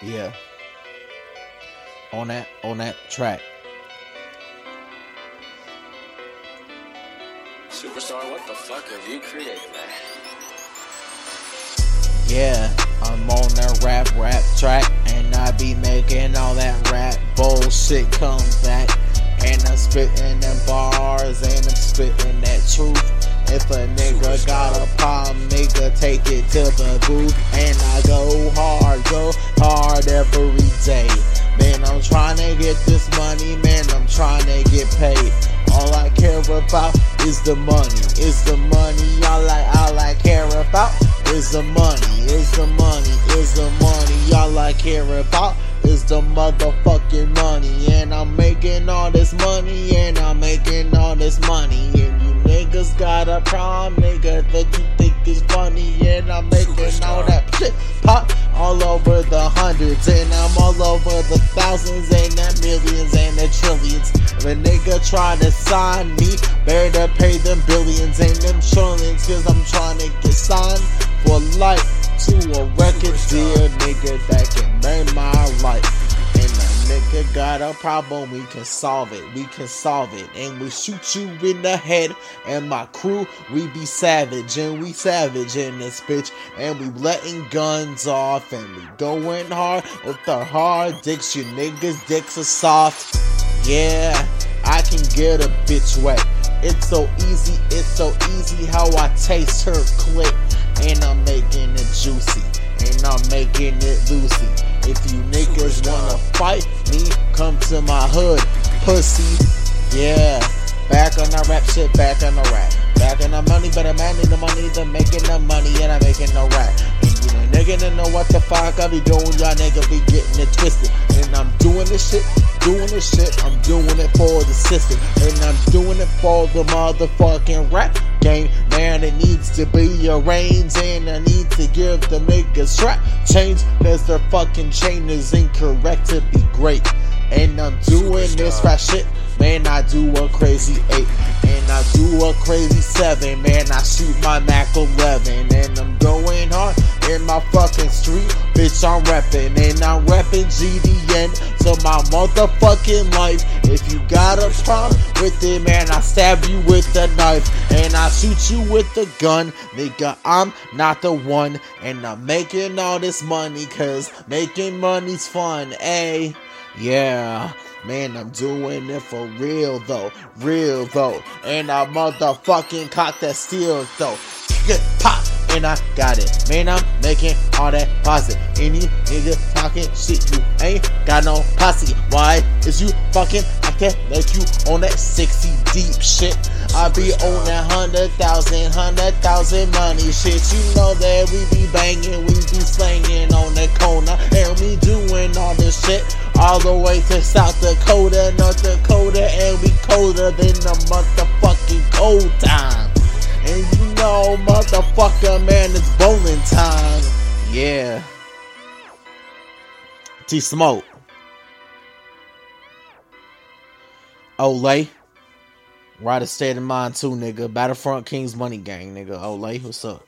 Yeah. On that on that track. Superstar, what the fuck have you created, man? Yeah, I'm on that rap rap track and I be making all that rap bullshit come back. And I'm spitting them bars and I'm spitting that truth. If a nigga got a problem, nigga, take it to the booth. And I go hard, go hard every day. Man, I'm trying to get this money, man, I'm trying to get paid. All I care about is the money, is the money. All I, all I care about is the money, is the money, is the money. All I care about is the motherfucking money. And I'm making all this money, and I'm making all this money. And you niggas got a problem, nigga, that you think is funny. And I'm making all that shit pop all over the hundreds, and I'm all over the thousands, and the millions, and the trillions. If a nigga try to sign me, better pay them billions and them trillions, cause I'm trying to get signed for life to a record deal, nigga, that can make my life. Nigga got a problem, we can solve it, we can solve it. And we shoot you in the head, and my crew, we be savage, and we savage in this bitch. And we letting guns off, and we going hard with the hard dicks. You niggas' dicks are soft. Yeah, I can get a bitch wet. It's so easy, it's so easy how I taste her clit. And I'm making it juicy, and I'm making it loosey. If you niggas wanna fight me, come to my hood, pussy. Yeah, back on the rap shit, back on the rap. Back on the money, but I'm the money, the making the money, and I'm making the rap. And you know, nigga don't know what the fuck I be doing, y'all nigga be getting it twisted. And I'm doing this shit, doing this shit, I'm doing it for the system. And I'm doing it for the motherfucking rap game. Man, it needs to be arranged, and I need to give the strap change, cause their fucking chain is incorrect to be great. And I'm doing this rap shit, man, I do a crazy eight. And I do a crazy seven, man. I shoot my Mac 11, and I'm bitch. I'm reppin', and I'm reppin' GDN to my motherfucking life. If you got a problem with it, man, I stab you with a knife, and I shoot you with the gun, nigga. I'm not the one, and I'm making all this money, cause making money's fun, eh? Yeah. Man, I'm doing it for real though, real though. And I motherfucking caught that steel though. Pop, and I got it. Man, I'm making all that posse. Any nigga talking shit, you ain't got no posse. Why is you fucking acting like you on that sexy deep shit? I be on that hundred thousand, hundred thousand money shit. You know that we be banging, we be slanging on the corner, and we doing all this shit all the way to South Dakota, North Dakota, and we colder than the motherfucking cold time. Know, motherfucker, man, it's bowling time. Yeah. T Smoke. Olay. Of state of mind too, nigga. Battlefront Kings Money Gang, nigga. Olay, what's up?